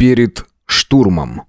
Перед штурмом.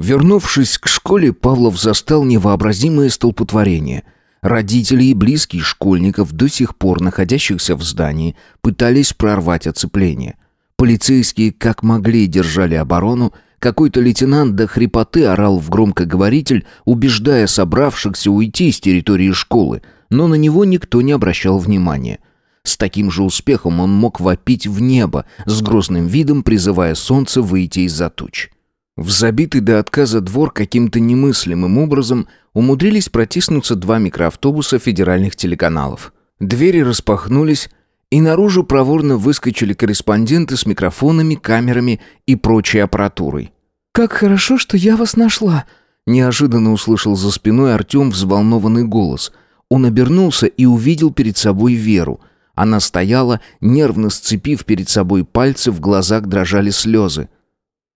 Вернувшись к школе, Павлов застал невообразимое столпотворение. Родители и близкие школьников, до сих пор находящихся в здании, пытались прорвать оцепление. Полицейские как могли держали оборону, какой-то лейтенант до хрипоты орал в громкоговоритель, убеждая собравшихся уйти с территории школы, но на него никто не обращал внимания. С таким же успехом он мог вопить в небо, с грозным видом призывая солнце выйти из-за туч. В забитый до отказа двор каким-то немыслимым образом умудрились протиснуться два микроавтобуса федеральных телеканалов. Двери распахнулись, и наружу проворно выскочили корреспонденты с микрофонами, камерами и прочей аппаратурой. «Как хорошо, что я вас нашла!» Неожиданно услышал за спиной Артем взволнованный голос. Он обернулся и увидел перед собой Веру. Она стояла, нервно сцепив перед собой пальцы, в глазах дрожали слезы.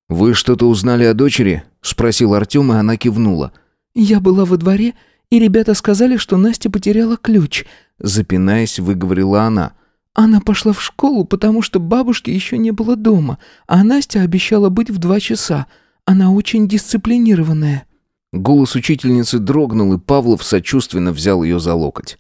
«Вы что-то узнали о дочери?» — спросил Артем, и она кивнула. «Я была во дворе, и ребята сказали, что Настя потеряла ключ», — запинаясь, выговорила она. «Она пошла в школу, потому что бабушки еще не было дома, а Настя обещала быть в два часа. Она очень дисциплинированная». Голос учительницы дрогнул, и Павлов сочувственно взял ее за локоть.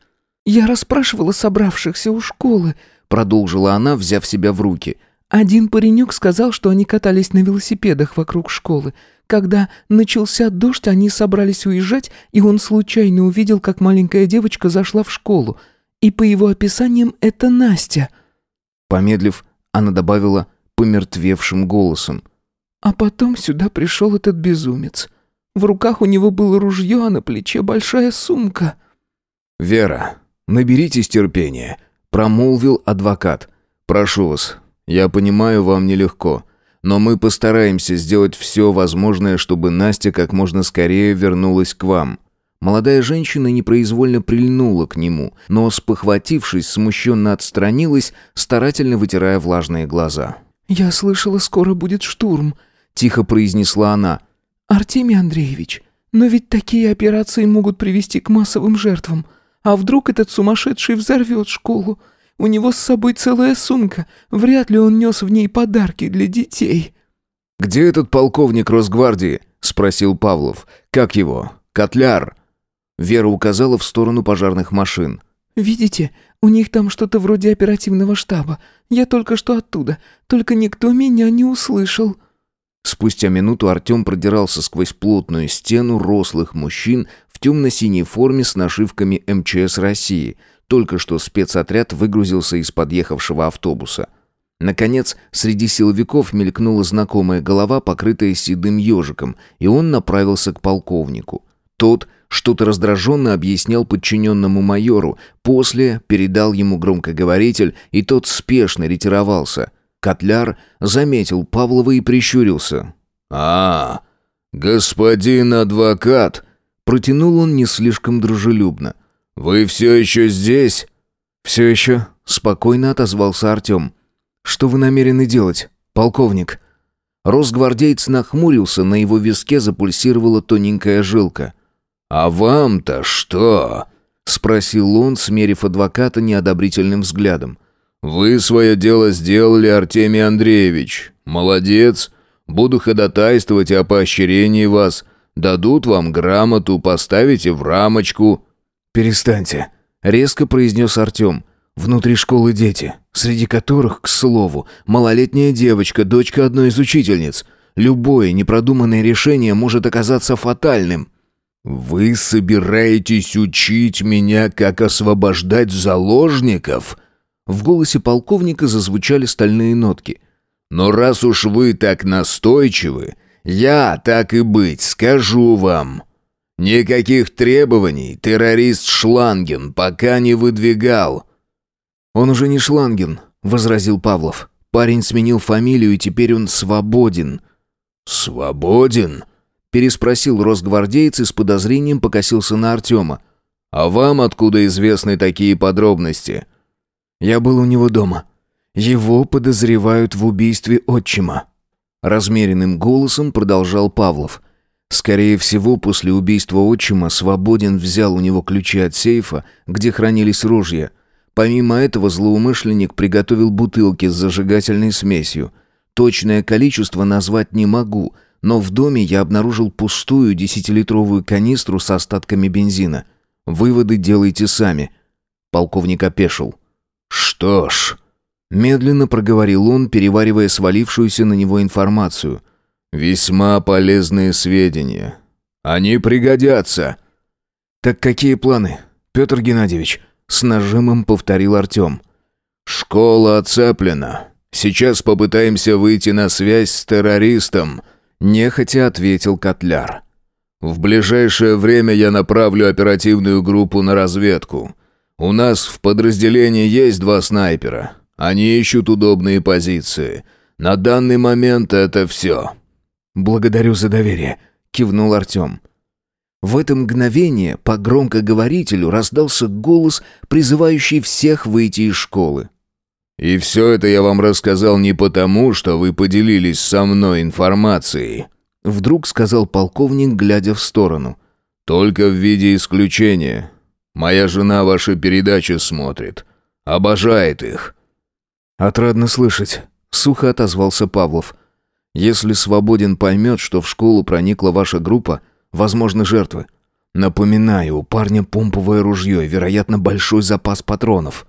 «Я расспрашивала собравшихся у школы», — продолжила она, взяв себя в руки — один паренек сказал, что они катались на велосипедах вокруг школы. Когда начался дождь, они собрались уезжать, и он случайно увидел, как маленькая девочка зашла в школу. И по его описаниям это Настя. Помедлив, она добавила помертвевшим голосом. А потом сюда пришел этот безумец. В руках у него было ружье, а на плече большая сумка. «Вера, наберитесь терпения», — промолвил адвокат. «Прошу вас, я понимаю, вам нелегко, но мы постараемся сделать все возможное, чтобы Настя как можно скорее вернулась к вам». Молодая женщина непроизвольно прильнула к нему, но, спохватившись, смущенно отстранилась, старательно вытирая влажные глаза. «Я слышала, скоро будет штурм», — тихо произнесла она. «Артемий Андреевич, но ведь такие операции могут привести к массовым жертвам. А вдруг этот сумасшедший взорвет школу? У него с собой целая сумка. Вряд ли он нес в ней подарки для детей». «Где этот полковник Росгвардии?» — спросил Павлов. «Как его? Котляр?» Вера указала в сторону пожарных машин. «Видите, у них там что-то вроде оперативного штаба. Я только что оттуда, только никто меня не услышал». Спустя минуту Артем продирался сквозь плотную стену рослых мужчин в темно-синей форме с нашивками МЧС России — только что спецотряд выгрузился из подъехавшего автобуса. Наконец, среди силовиков мелькнула знакомая голова, покрытая седым ежиком, и он направился к полковнику. Тот что-то раздраженно объяснял подчиненному майору, после передал ему громкоговоритель, и тот спешно ретировался. Котляр заметил Павлова и прищурился. «А, господин адвокат!» Протянул он не слишком дружелюбно. «Вы все еще здесь?» «Все еще», — спокойно отозвался Артем. «Что вы намерены делать, полковник?» Росгвардеец нахмурился, на его виске запульсировала тоненькая жилка. «А вам-то что?» — спросил он, смерив адвоката неодобрительным взглядом. «Вы свое дело сделали, Артемий Андреевич. Молодец. Буду ходатайствовать о поощрении вас. Дадут вам грамоту, поставите в рамочку». «Перестаньте», — резко произнес Артем. «Внутри школы дети, среди которых, к слову, малолетняя девочка, дочка одной из учительниц. Любое непродуманное решение может оказаться фатальным». «Вы собираетесь учить меня, как освобождать заложников?» В голосе полковника зазвучали стальные нотки. «Но раз уж вы так настойчивы, я, так и быть, скажу вам...» Никаких требований террорист Шланген пока не выдвигал. Он уже не Шланген, возразил Павлов. Парень сменил фамилию, и теперь он свободен. Свободен? переспросил росгвардеец и с подозрением покосился на Артема. А вам откуда известны такие подробности? Я был у него дома. Его подозревают в убийстве отчима. Размеренным голосом продолжал Павлов. Скорее всего, после убийства отчима Свободин взял у него ключи от сейфа, где хранились ружья. Помимо этого, злоумышленник приготовил бутылки с зажигательной смесью. Точное количество назвать не могу, но в доме я обнаружил пустую десятилитровую канистру с остатками бензина. Выводы делайте сами. Полковник опешил. Что ж, медленно проговорил он, переваривая свалившуюся на него информацию. Весьма полезные сведения. Они пригодятся. Так какие планы, Петр Геннадьевич? С нажимом повторил Артем. Школа оцеплена. Сейчас попытаемся выйти на связь с террористом, нехотя ответил Котляр. В ближайшее время я направлю оперативную группу на разведку. У нас в подразделении есть два снайпера. Они ищут удобные позиции. На данный момент это все». «Благодарю за доверие», — кивнул Артем. В это мгновение по громкоговорителю раздался голос, призывающий всех выйти из школы. «И все это я вам рассказал не потому, что вы поделились со мной информацией», вдруг сказал полковник, глядя в сторону. «Только в виде исключения. Моя жена ваши передачи смотрит. Обожает их». «Отрадно слышать», — сухо отозвался Павлов. «Если Свободен поймет, что в школу проникла ваша группа, возможны жертвы. Напоминаю, у парня помповое ружье и, вероятно, большой запас патронов».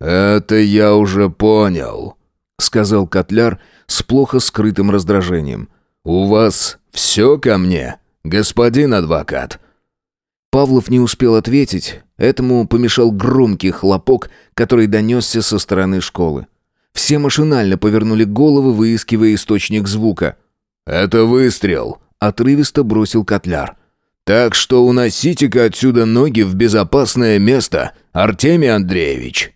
«Это я уже понял», — сказал Котляр с плохо скрытым раздражением. «У вас все ко мне, господин адвокат?» Павлов не успел ответить. Этому помешал громкий хлопок, который донесся со стороны школы. Все машинально повернули головы, выискивая источник звука. «Это выстрел», — отрывисто бросил Котляр. «Так что уносите-ка отсюда ноги в безопасное место, Артемий Андреевич».